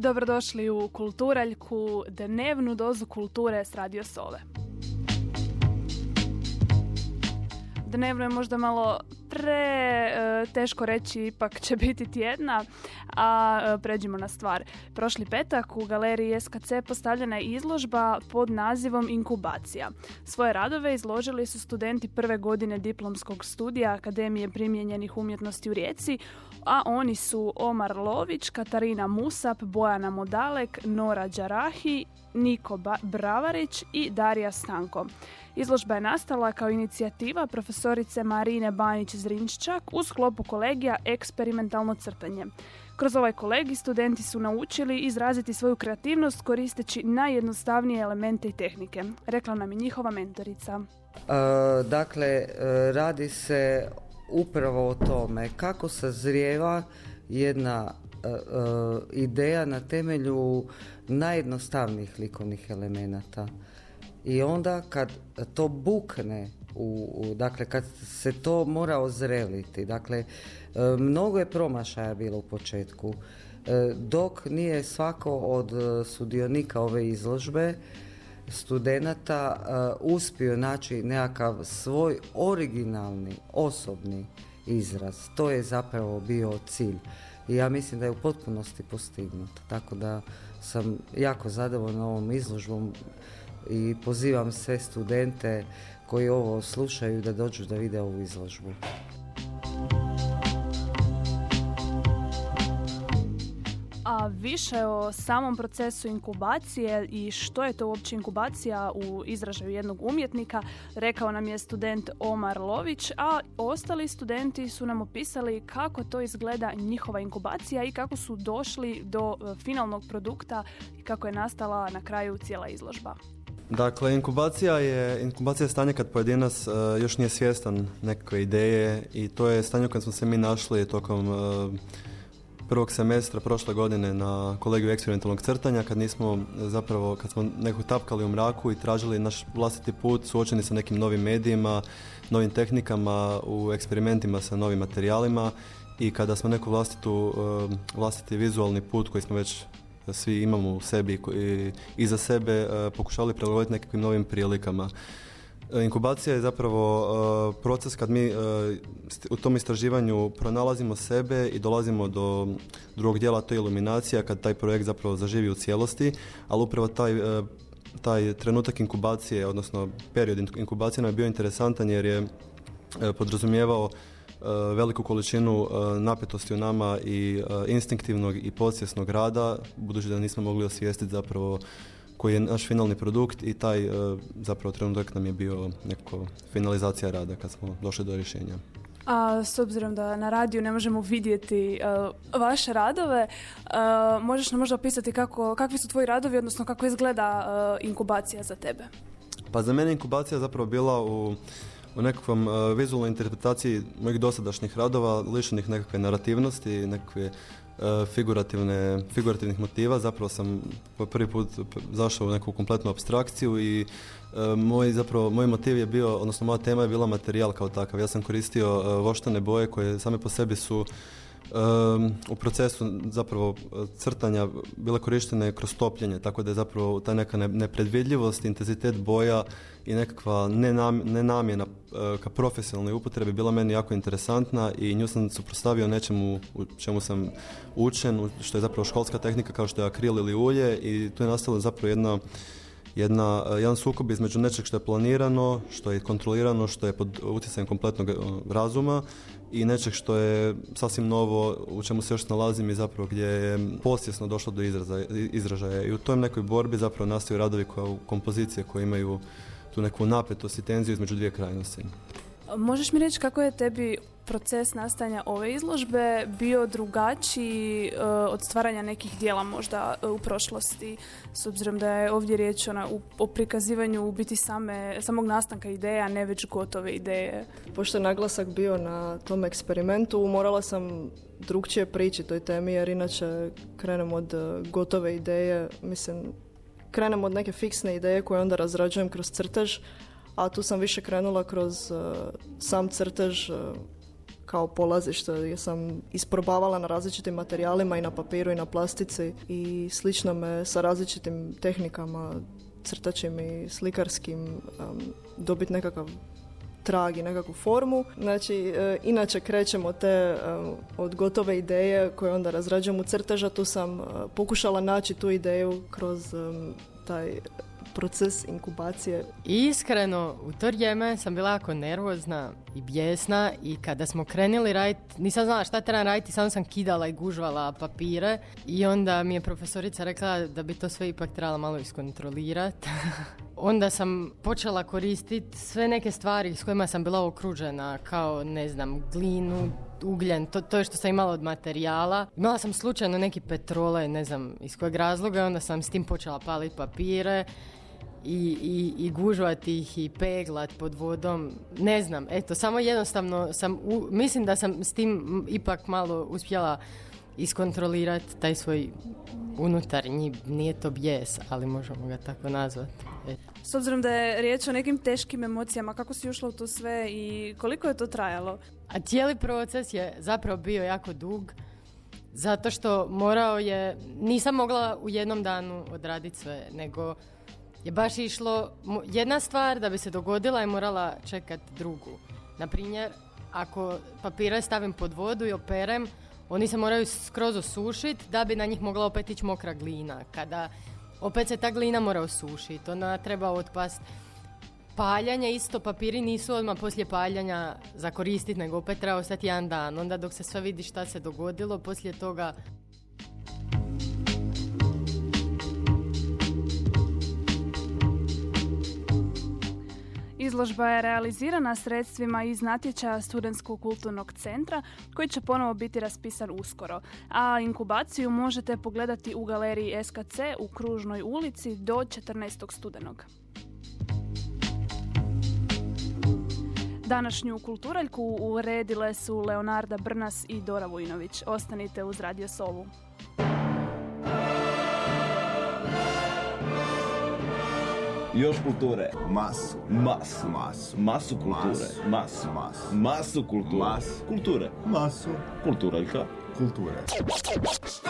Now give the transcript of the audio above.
Dobrodošli u Kulturaljku, dnevnu dozu kulture s Radio Sove. Dnevno je možda malo pre e, teško reći, ipak će biti tjedna, a e, pređimo na stvar. Prošli petak u galeriji SKC postavljena je izložba pod nazivom Inkubacija. Svoje radove izložili su studenti prve godine diplomskog studija Akademije primijenjenih umjetnosti u Rijeci, a oni su Omar Lović, Katarina Musap, Bojana Modalek, Nora Đarahi, Niko Bravarić i Darija Stanko. Izložba je nastala kao inicijativa profesorice Marine Banić-Zrinččak u sklopu kolegija Eksperimentalno crtanje. Kroz ovaj kolegi studenti su naučili izraziti svoju kreativnost koristeći najjednostavnije elemente i tehnike. Rekla nam je njihova mentorica. E, dakle, e, radi se upravo o tome kako sazrijeva jedna e, ideja na temelju najjednostavnijih likovnih elemenata. I onda kad to bukne, u, dakle kad se to mora ozreliti, dakle e, mnogo je promašaja bilo u početku, e, dok nije svako od e, sudionika ove izložbe studenata uspio naći nekakav svoj originalni, osobni izraz. To je zapravo bio cilj. I ja mislim da je u potpunosti postignut. Tako da sam jako zadovoljna ovom izložbom i pozivam sve studente koji ovo slušaju da dođu da vide ovu izložbu. A više o samom procesu inkubacije i što je to uopće inkubacija u izražaju jednog umjetnika rekao nam je student Omar Lović, a ostali studenti su nam opisali kako to izgleda njihova inkubacija i kako su došli do e, finalnog produkta i kako je nastala na kraju cijela izložba. Dakle, inkubacija je, inkubacija je stanje kad pojedinac uh, još nije svjestan nekakve ideje i to je stanje u kojem smo se mi našli tokom uh, prvog semestra prošle godine na kolegiju eksperimentalnog crtanja kad nismo zapravo, kad smo nekog tapkali u mraku i tražili naš vlastiti put suočeni sa nekim novim medijima, novim tehnikama, u eksperimentima sa novim materijalima i kada smo neku vlastitu, vlastiti vizualni put koji smo već svi imamo u sebi i za sebe e, pokušali prilagoditi nekakvim novim prilikama. E, inkubacija je zapravo e, proces kad mi u tom istraživanju pronalazimo sebe i dolazimo do drugog dijela, to je iluminacija, kad taj projekt zapravo zaživi u cijelosti, ali upravo taj taj trenutak inkubacije, odnosno period inkubacije nam je bio interesantan jer je podrazumijevao veliku količinu e, napetosti u nama i e, instinktivnog i podsvjesnog rada, budući da nismo mogli osvijestiti zapravo koji je naš finalni produkt i taj zapravo trenutak nam je bio neko finalizacija rada kad smo došli do rješenja. A s obzirom da na radiju ne možemo vidjeti vaše radove, možeš nam možda opisati kako, kakvi su tvoji radovi, odnosno kako izgleda inkubacija za tebe? Pa za mene inkubacija zapravo bila u u nekakvom uh, vizualnoj interpretaciji mojih dosadašnjih radova lišenih nekakve narativnosti, nekakve uh, figurativne, figurativnih motiva. Zapravo sam po prvi put zašao u neku kompletnu abstrakciju i uh, moj, zapravo, moj motiv je bio, odnosno moja tema je bila materijal kao takav. Ja sam koristio voštane boje koje same po sebi su u procesu zapravo crtanja bile korištene kroz topljenje, tako da je zapravo ta neka nepredvidljivost, intenzitet boja i nekakva nenamjena e, ka profesionalnoj upotrebi bila meni jako interesantna i nju sam suprotstavio nečemu u čemu sam učen, što je zapravo školska tehnika kao što je akril ili ulje i tu je nastalo zapravo jedna jedna, e, jedan sukob između nečeg što je planirano, što je kontrolirano, što je pod utjecajem kompletnog e, razuma i nečeg što je sasvim novo, u čemu se još nalazim i zapravo gdje je posvjesno došlo do izražaja. I u toj nekoj borbi zapravo nastaju radovi kao kompozicije koje imaju tu neku napetost i tenziju između dvije krajnosti. Možeš mi reći kako je tebi proces nastajanja ove izložbe bio drugačiji uh, od stvaranja nekih dijela možda uh, u prošlosti, s obzirom da je ovdje riječ ona, o prikazivanju u biti same, samog nastanka ideja, ne već gotove ideje. Pošto je naglasak bio na tom eksperimentu, morala sam drugčije prići toj temi, jer inače krenem od uh, gotove ideje, mislim, krenem od neke fiksne ideje koje onda razrađujem kroz crtež, a tu sam više krenula kroz sam crtež kao polazište jer sam isprobavala na različitim materijalima i na papiru i na plastici i slično me sa različitim tehnikama crtačim i slikarskim um, dobiti nekakav trag i nekakvu formu. Znači, e, inače krećemo te e, od gotove ideje koje onda razrađujem u crteža. Tu sam e, pokušala naći tu ideju kroz taj proces inkubacije. Iskreno, u to vrijeme sam bila jako nervozna i bijesna i kada smo krenuli raditi, nisam znala šta trebam raditi, samo sam kidala i gužvala papire i onda mi je profesorica rekla da bi to sve ipak trebala malo iskontrolirati. onda sam počela koristiti sve neke stvari s kojima sam bila okružena, kao ne znam, glinu, ugljen, to, to je što sam imala od materijala. Imala sam slučajno neki petrole, ne znam iz kojeg razloga, onda sam s tim počela paliti papire i, i, i gužvati ih i peglat pod vodom. Ne znam, eto, samo jednostavno sam, mislim da sam s tim ipak malo uspjela iskontrolirati taj svoj unutarnji, nije to bijes, ali možemo ga tako nazvati. S obzirom da je riječ o nekim teškim emocijama, kako si ušla u to sve i koliko je to trajalo? A cijeli proces je zapravo bio jako dug, zato što morao je, nisam mogla u jednom danu odraditi sve, nego je baš išlo, jedna stvar da bi se dogodila je morala čekati drugu. Naprimjer, ako papire stavim pod vodu i operem, oni se moraju skroz osušiti da bi na njih mogla opet ići mokra glina. Kada opet se ta glina mora osušiti, ona treba otpast. Paljanje isto, papiri nisu odmah poslije paljanja za koristiti, nego opet treba ostati jedan dan. Onda dok se sve vidi šta se dogodilo, poslije toga Izložba je realizirana sredstvima iz natječaja Studentskog kulturnog centra koji će ponovo biti raspisan uskoro. A inkubaciju možete pogledati u galeriji SKC u Kružnoj ulici do 14. studenog. Današnju kulturaljku uredile su Leonarda Brnas i Dora Vujnović. Ostanite uz Radio Sovu. Još kulture. Masu. Masu. Masu. Masu kulture. Masu. Masu. Masu kulture. Masu. Kulture. Masu. Kulturaljka. Kulture. Što